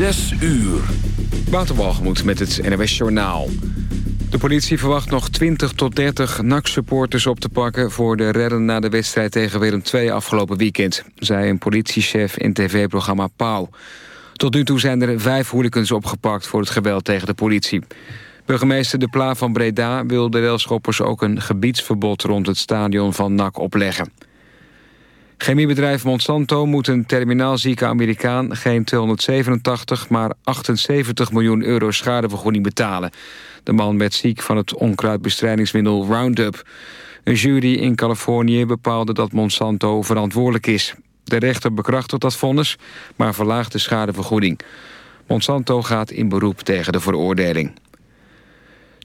Zes uur. Waterwalgemoed met het NWS Journaal. De politie verwacht nog 20 tot 30 NAC-supporters op te pakken... voor de redden na de wedstrijd tegen Willem II afgelopen weekend... zei een politiechef in tv-programma Pauw. Tot nu toe zijn er vijf hooligans opgepakt voor het geweld tegen de politie. Burgemeester De Pla van Breda wil de railschoppers ook een gebiedsverbod... rond het stadion van NAC opleggen. Chemiebedrijf Monsanto moet een terminaalzieke Amerikaan... geen 287, maar 78 miljoen euro schadevergoeding betalen. De man werd ziek van het onkruidbestrijdingsmiddel Roundup. Een jury in Californië bepaalde dat Monsanto verantwoordelijk is. De rechter bekrachtigt dat vonnis, maar verlaagt de schadevergoeding. Monsanto gaat in beroep tegen de veroordeling.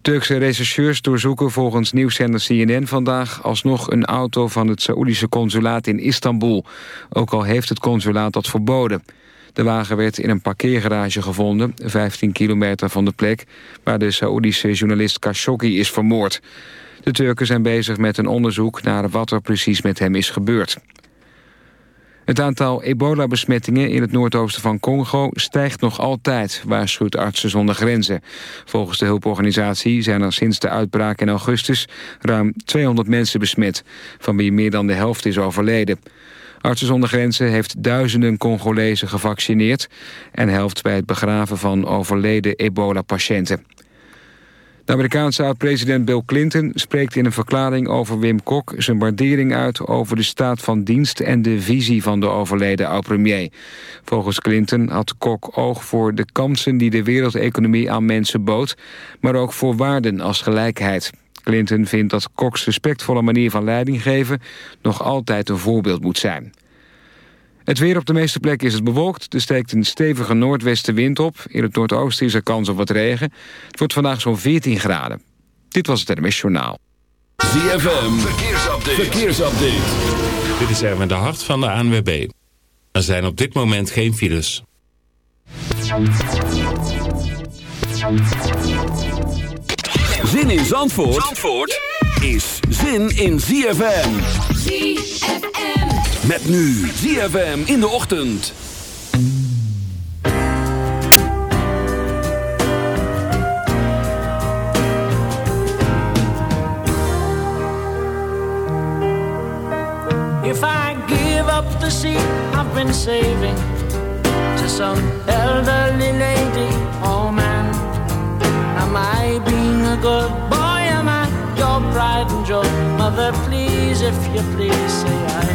Turkse rechercheurs doorzoeken volgens nieuwszender CNN vandaag alsnog een auto van het Saoedische consulaat in Istanbul. Ook al heeft het consulaat dat verboden. De wagen werd in een parkeergarage gevonden, 15 kilometer van de plek... waar de Saoedische journalist Khashoggi is vermoord. De Turken zijn bezig met een onderzoek naar wat er precies met hem is gebeurd. Het aantal ebola-besmettingen in het noordoosten van Congo stijgt nog altijd, waarschuwt Artsen zonder Grenzen. Volgens de hulporganisatie zijn er sinds de uitbraak in augustus ruim 200 mensen besmet, van wie meer dan de helft is overleden. Artsen zonder Grenzen heeft duizenden Congolezen gevaccineerd... en helpt bij het begraven van overleden ebola-patiënten. De Amerikaanse oud-president Bill Clinton spreekt in een verklaring over Wim Kok... zijn waardering uit over de staat van dienst en de visie van de overleden oud-premier. Volgens Clinton had Kok oog voor de kansen die de wereldeconomie aan mensen bood... maar ook voor waarden als gelijkheid. Clinton vindt dat Koks respectvolle manier van leiding geven... nog altijd een voorbeeld moet zijn. Het weer op de meeste plekken is het bewolkt. Er steekt een stevige noordwestenwind op. In het noordoosten is er kans op wat regen. Het wordt vandaag zo'n 14 graden. Dit was het NMS Journaal. ZFM, verkeersupdate. verkeersupdate. Dit is Erwin de Hart van de ANWB. Er zijn op dit moment geen files. Zin in Zandvoort, Zandvoort is zin in ZFM. ZFM. Met nu ZFM in de ochtend. If I give up the seat I've been saving to some elderly lady, oh man, am I being a good boy? Am I your pride and joy? Mother, please, if you please, say I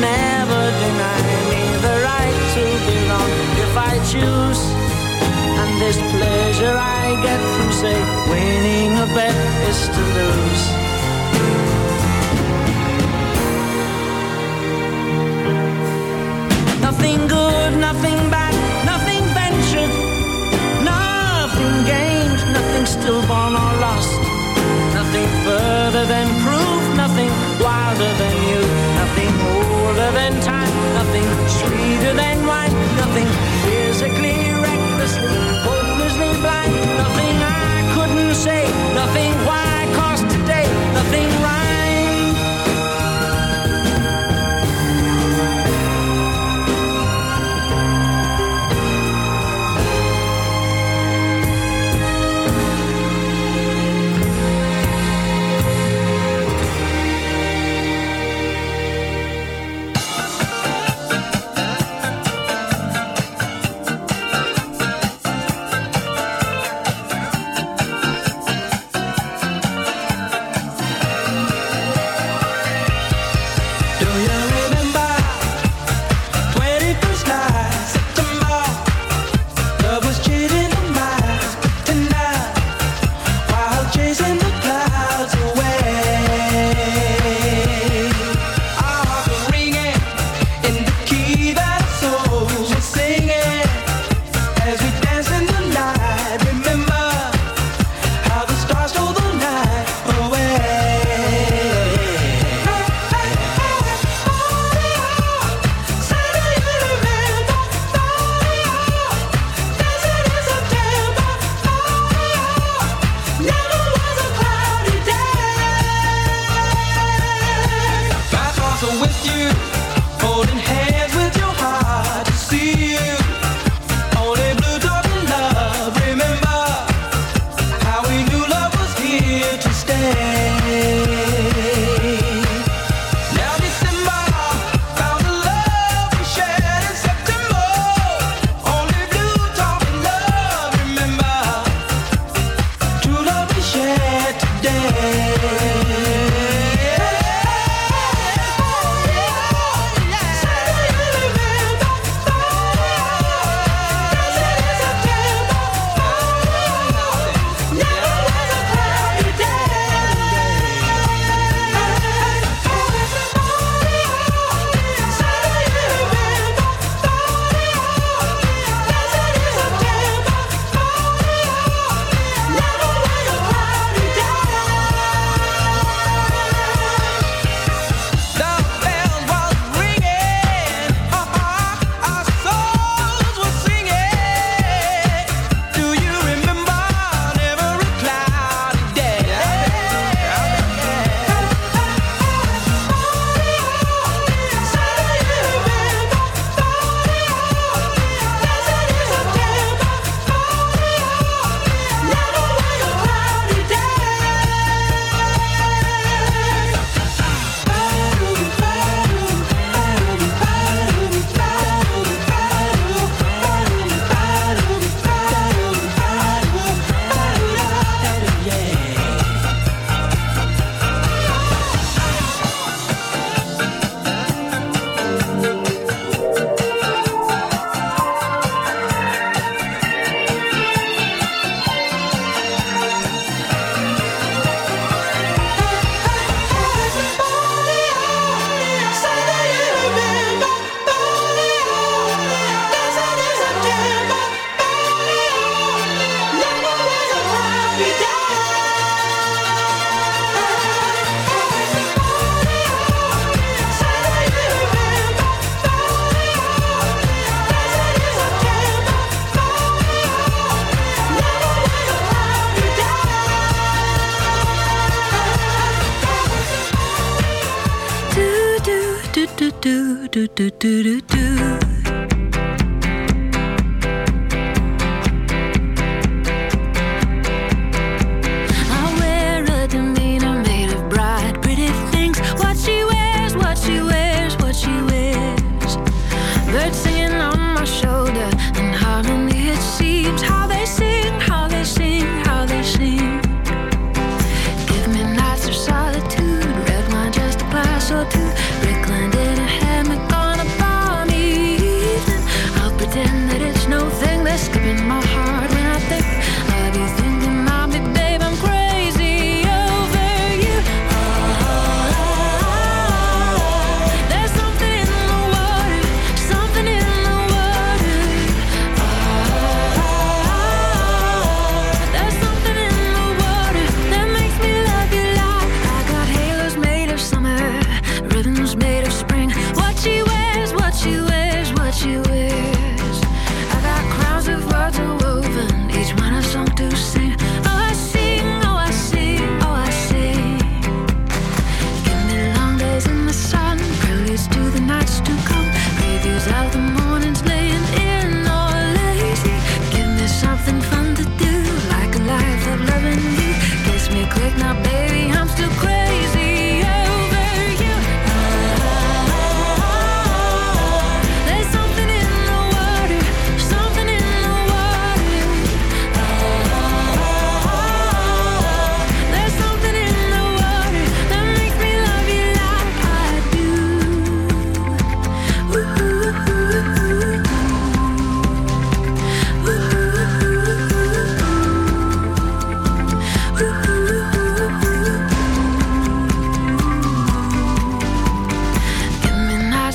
never deny me the right to belong if I choose. And this pleasure I get from, say, winning a bet is to lose. Nothing good, nothing bad, nothing ventured, nothing gained, nothing still stillborn or lost, nothing further than nothing. Why?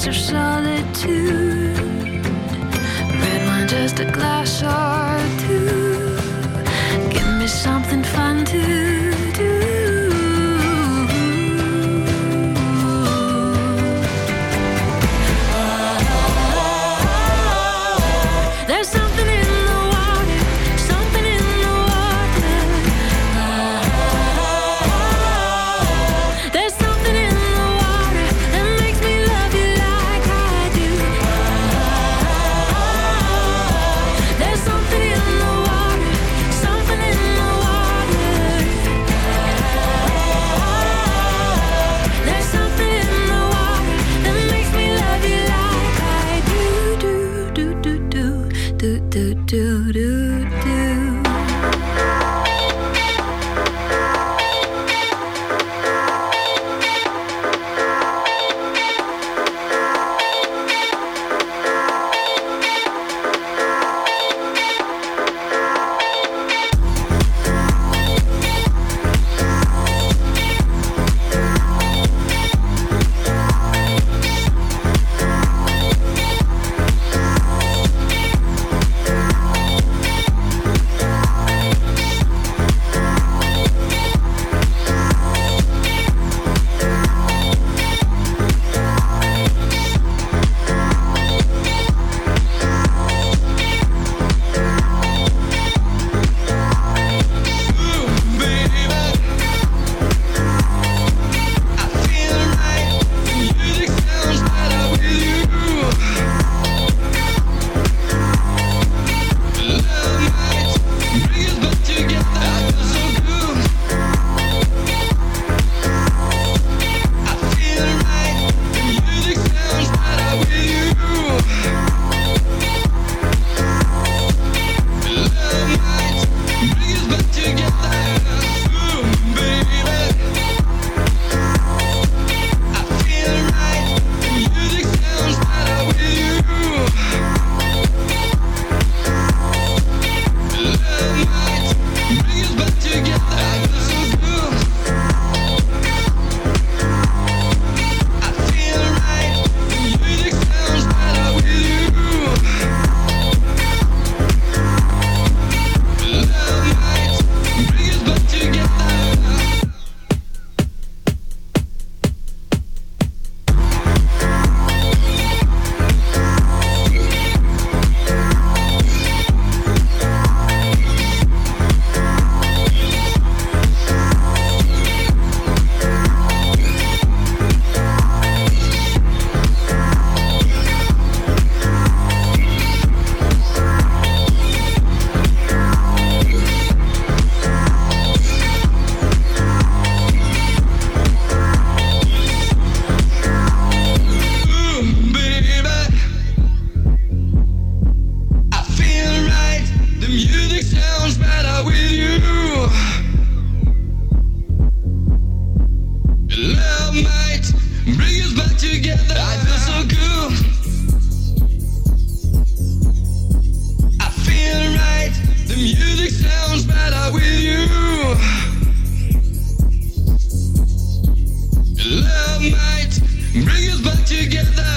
glass of solitude. Red wine, just a glass or two. Give me something fun to. Real Bring us back together.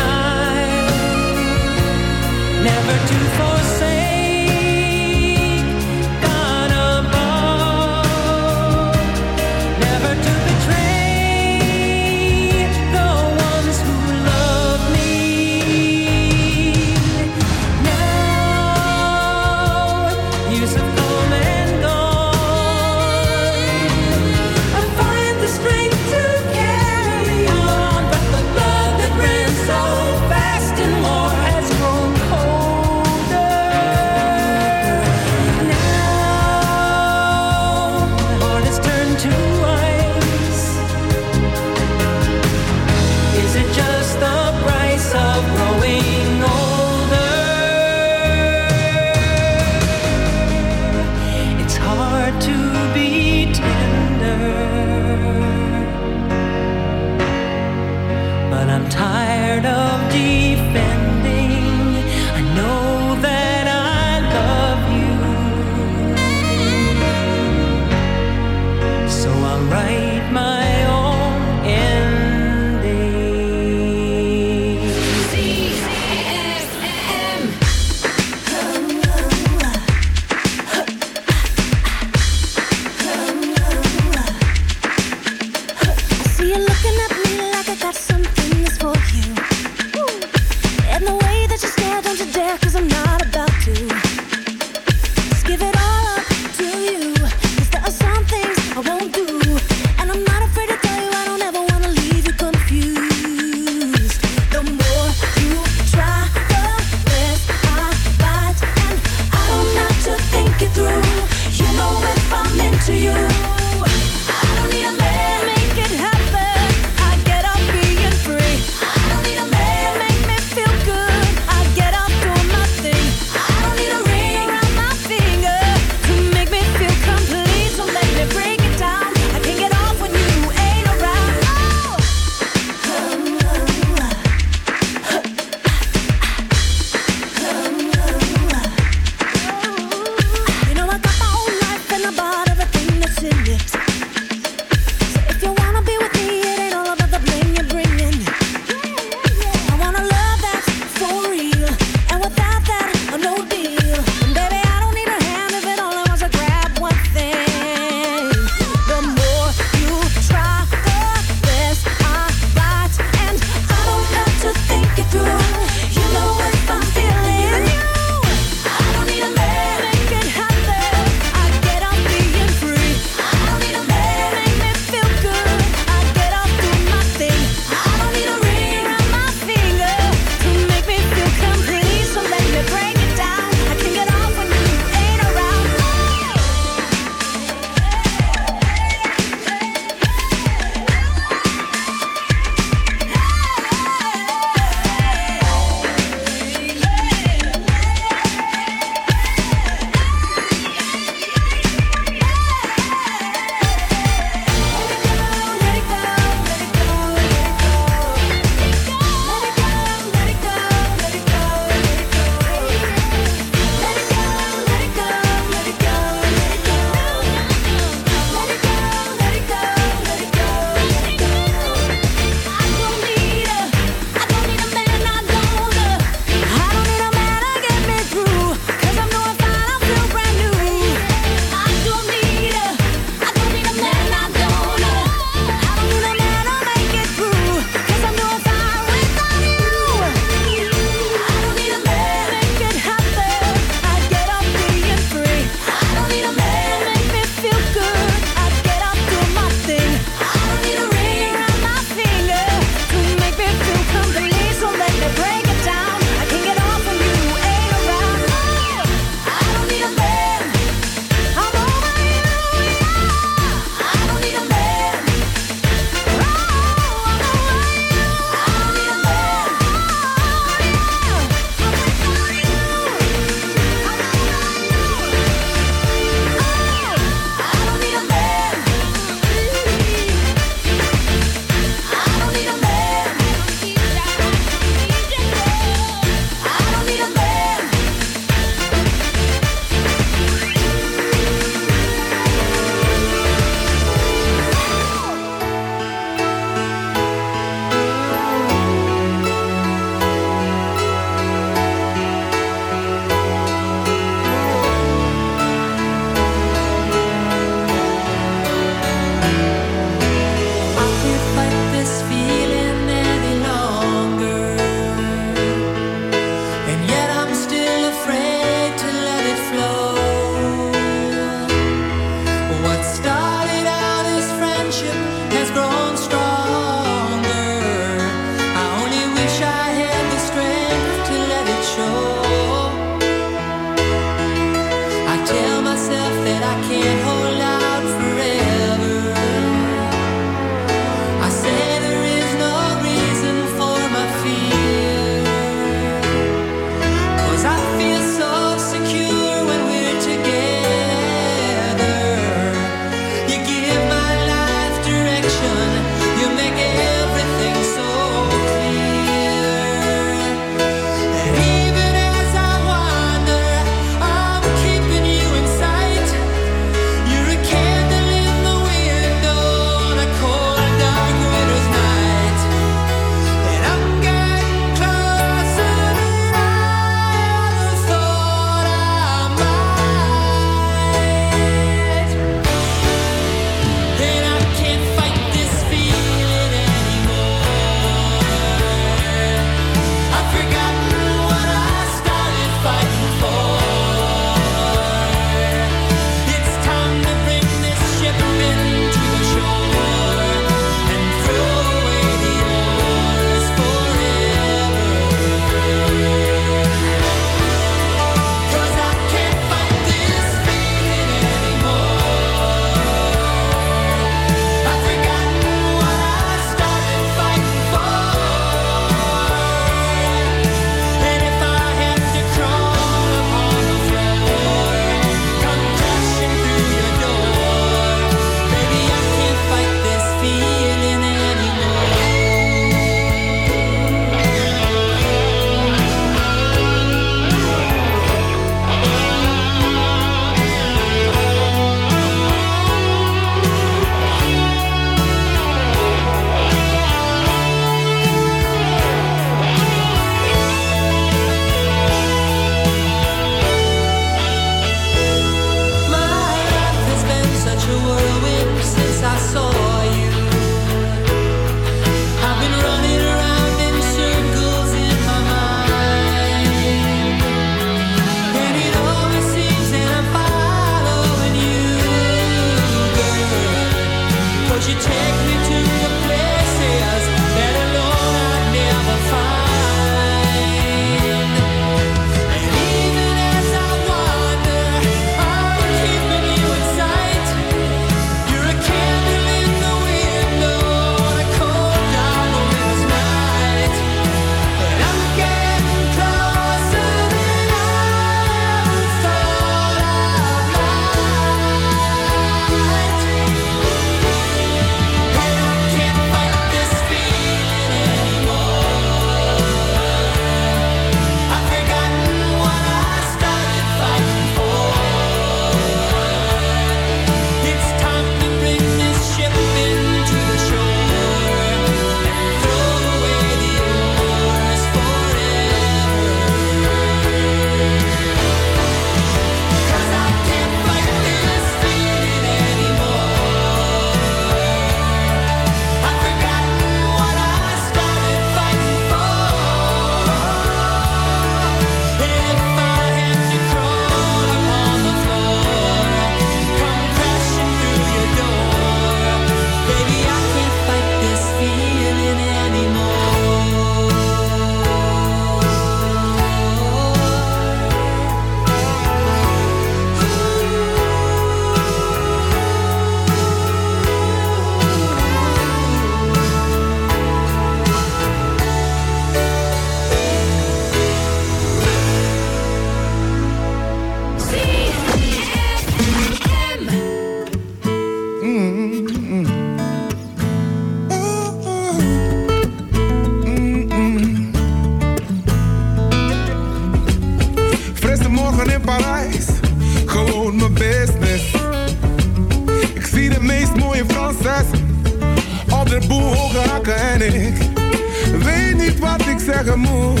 tegemoet.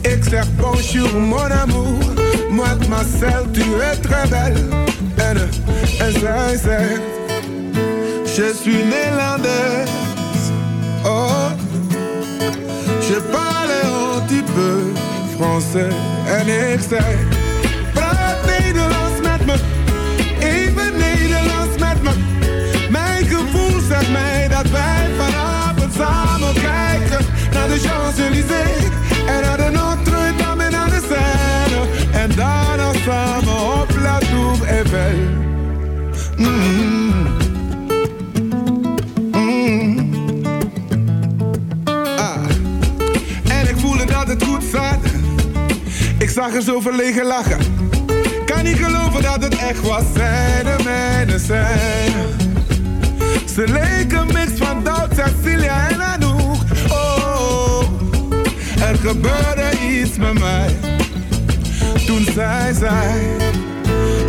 Ik zeg bonjour mon amour. Moi Marcel, tu es très belle. En, en zij zegt, je suis néerlandaise. Oh, je parle un petit peu français. En ik zeg, praat Nederlands met me. Even Nederlands met me. Mijn gevoel zegt mij dat wij vanavond samen kijken. Champs-Élysées en naar de Notre-Dame en naar de scène. En daarna samen op La Tour Eiffel. Mm. mm Ah. En ik voelde dat het goed zat. Ik zag er zo verlegen lachen. Kan niet geloven dat het echt was. Zij de mijne zijn. Ze leken mix van Doubt, Cecilia en Anouk. Er gebeurde iets met mij. Toen zij zei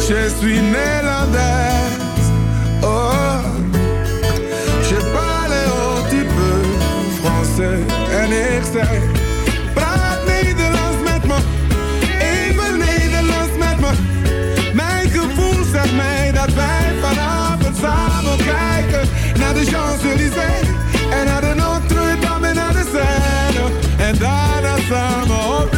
Je suis Nederlander'. Oh, je parle un petit peu français. En ik zei. time.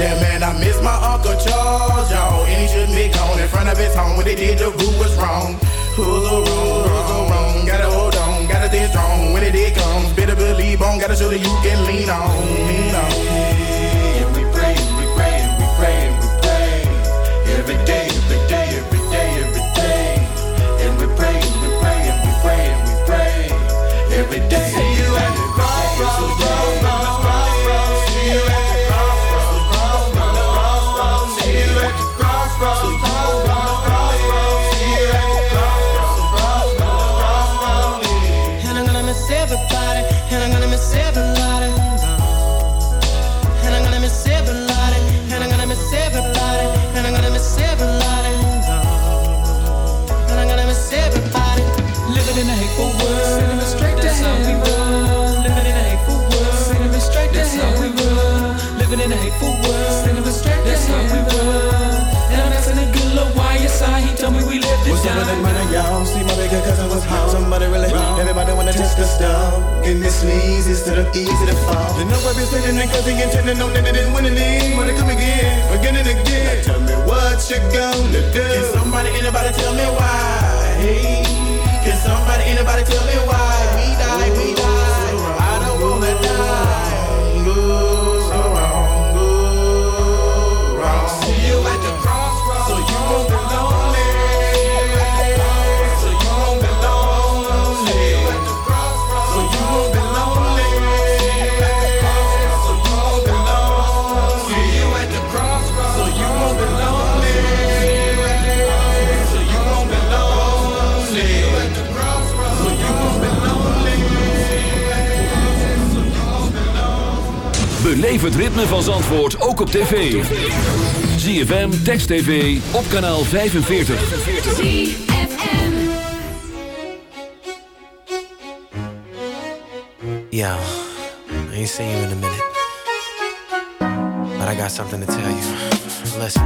Yeah, man, I miss my Uncle Charles, y'all. And he shouldn't be gone in front of his home. When they did, the rule was wrong. Who's so wrong, who's so wrong? Gotta hold on, gotta stay strong. When it day comes, better believe on. Gotta show that you can lean on, lean on. And we praying, we praying, we praying, we praying. Every day, every day, every day, every day. And we praying, we praying, we praying, we praying. Every day. It man y'all? See my bigger cousin was home. Somebody really Everybody wanna test the stuff. Getting this easy instead of easy to fall. Know I've been sitting there cause he intended on that they didn't win any. Wanna come again, again and again. Now tell me what you gonna do. Can somebody, anybody tell me why? Hey, can somebody, anybody tell me why? We die. Beleef het ritme van Zandvoort ook op tv. ZFM, Text TV, op kanaal 45. ZFM. Yo, I ain't seen you in a minute. But I got something to tell you. Listen.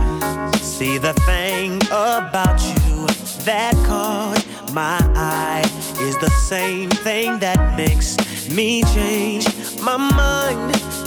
See the thing about you that caught my eye is the same thing that makes me change my mind.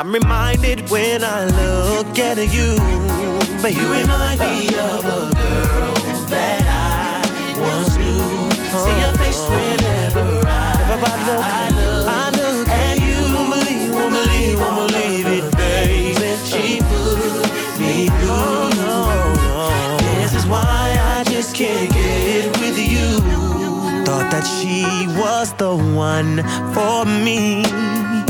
I'm reminded when I look at you, baby. You remind me of a girl that I once knew. See your face whenever I, I look, I look at you. Won't believe, won't believe, won't believe it, baby. She put me through. This is why I just can't get it with you. Thought that she was the one for me.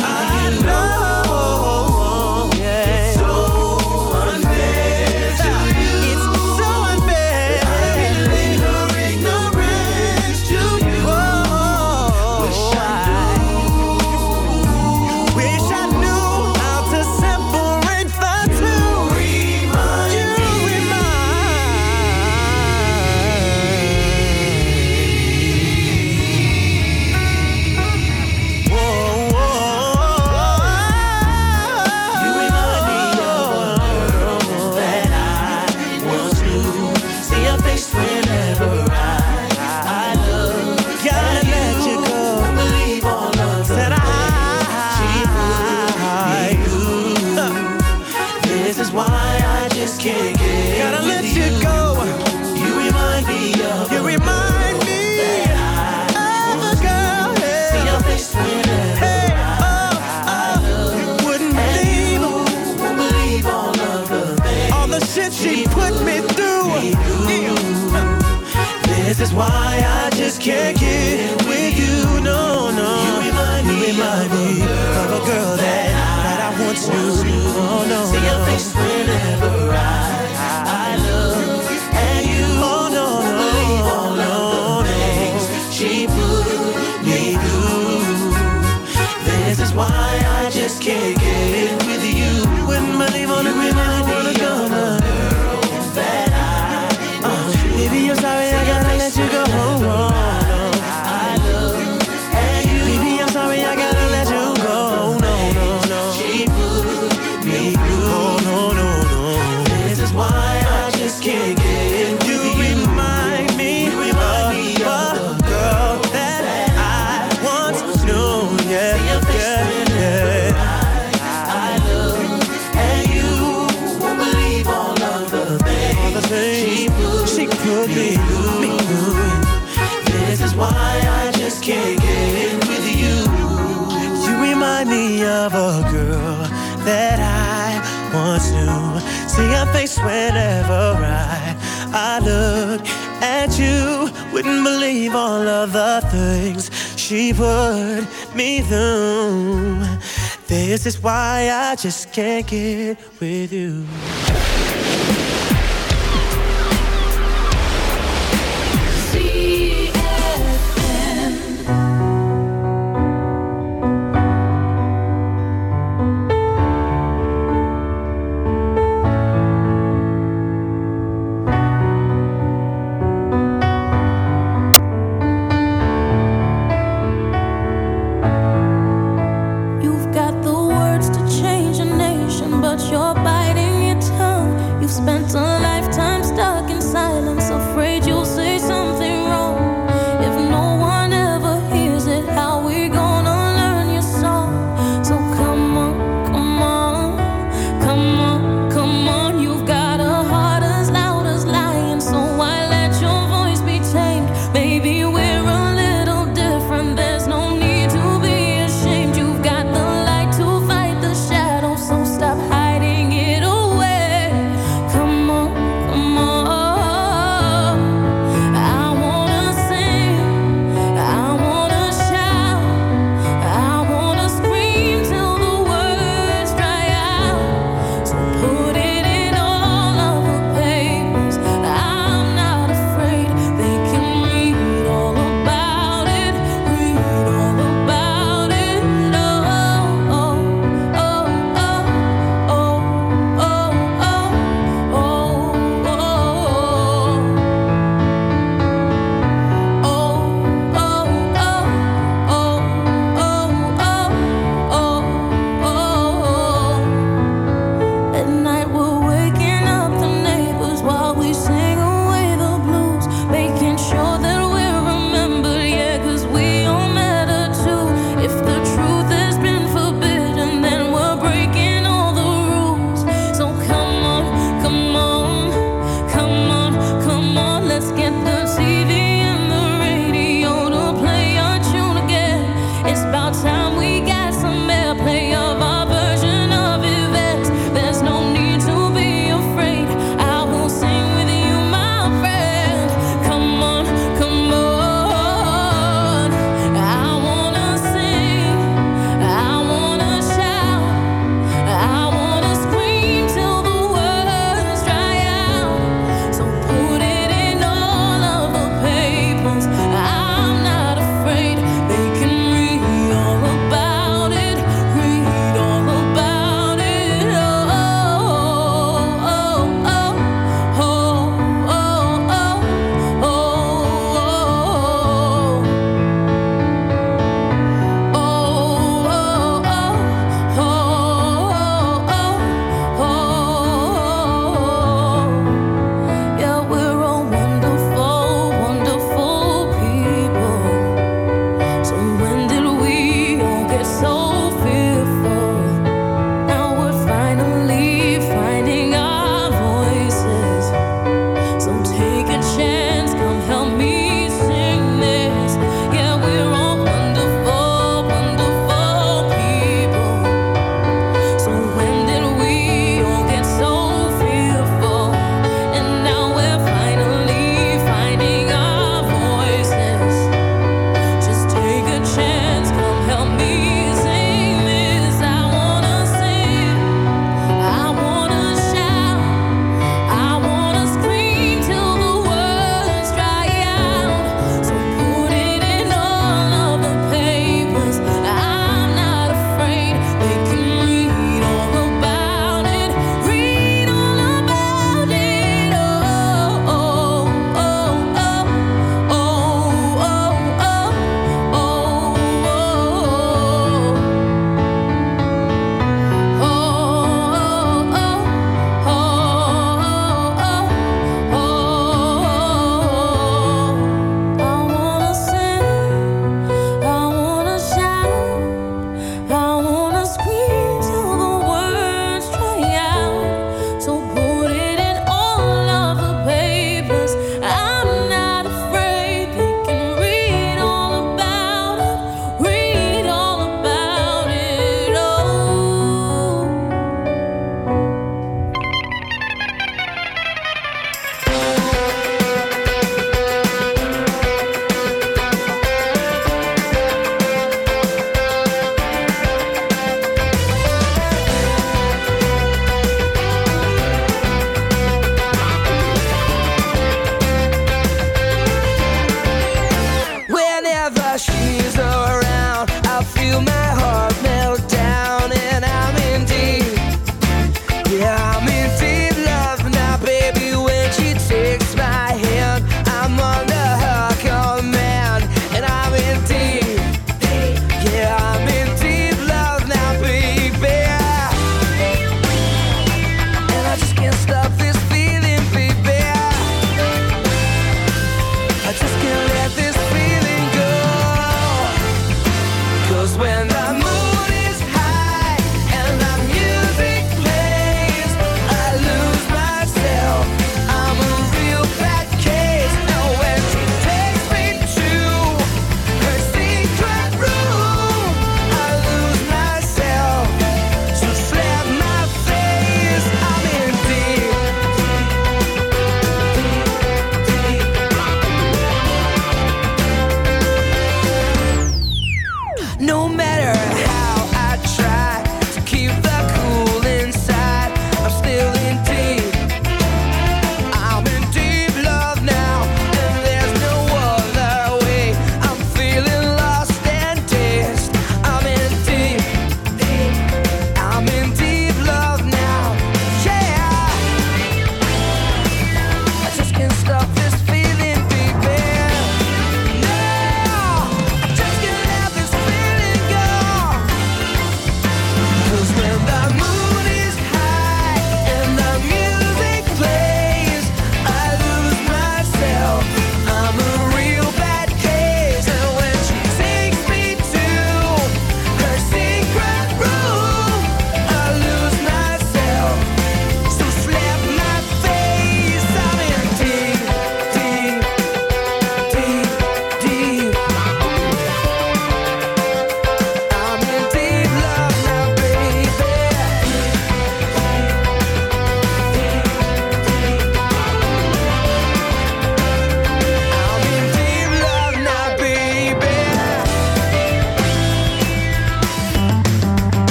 can't believe all of the things she put me through. This is why I just can't get with you.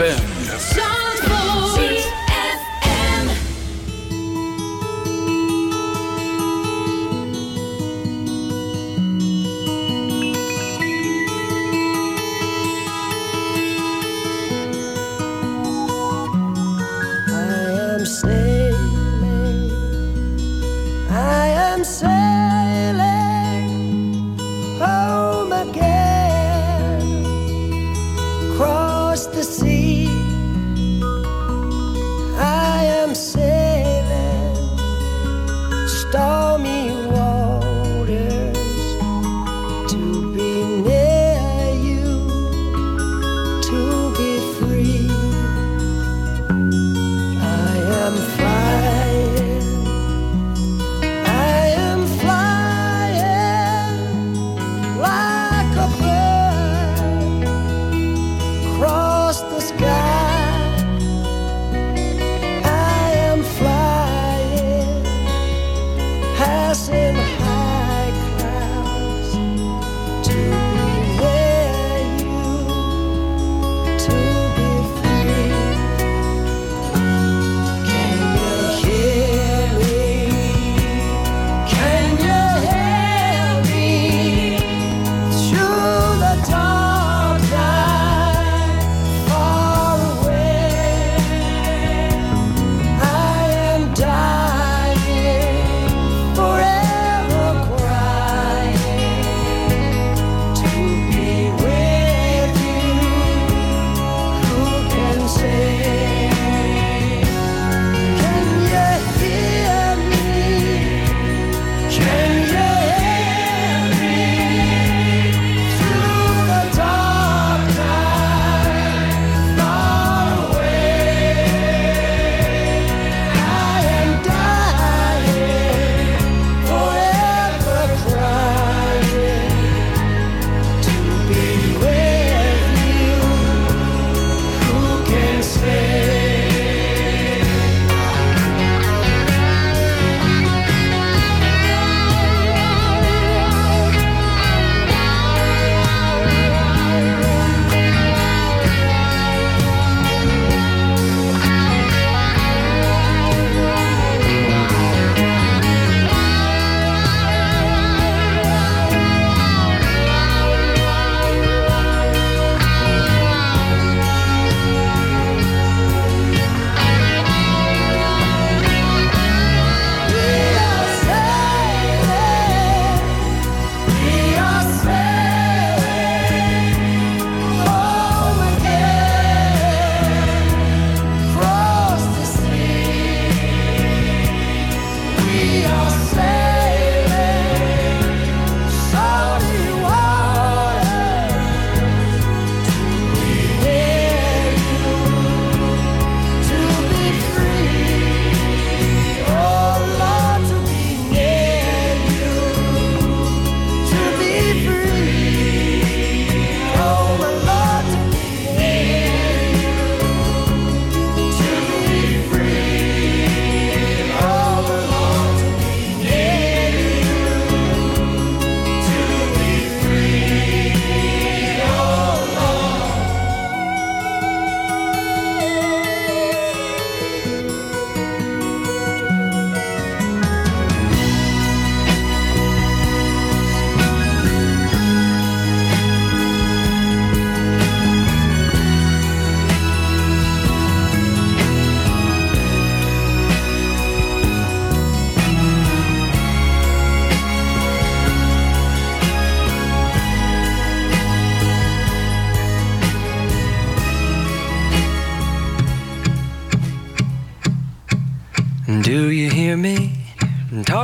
ZFM.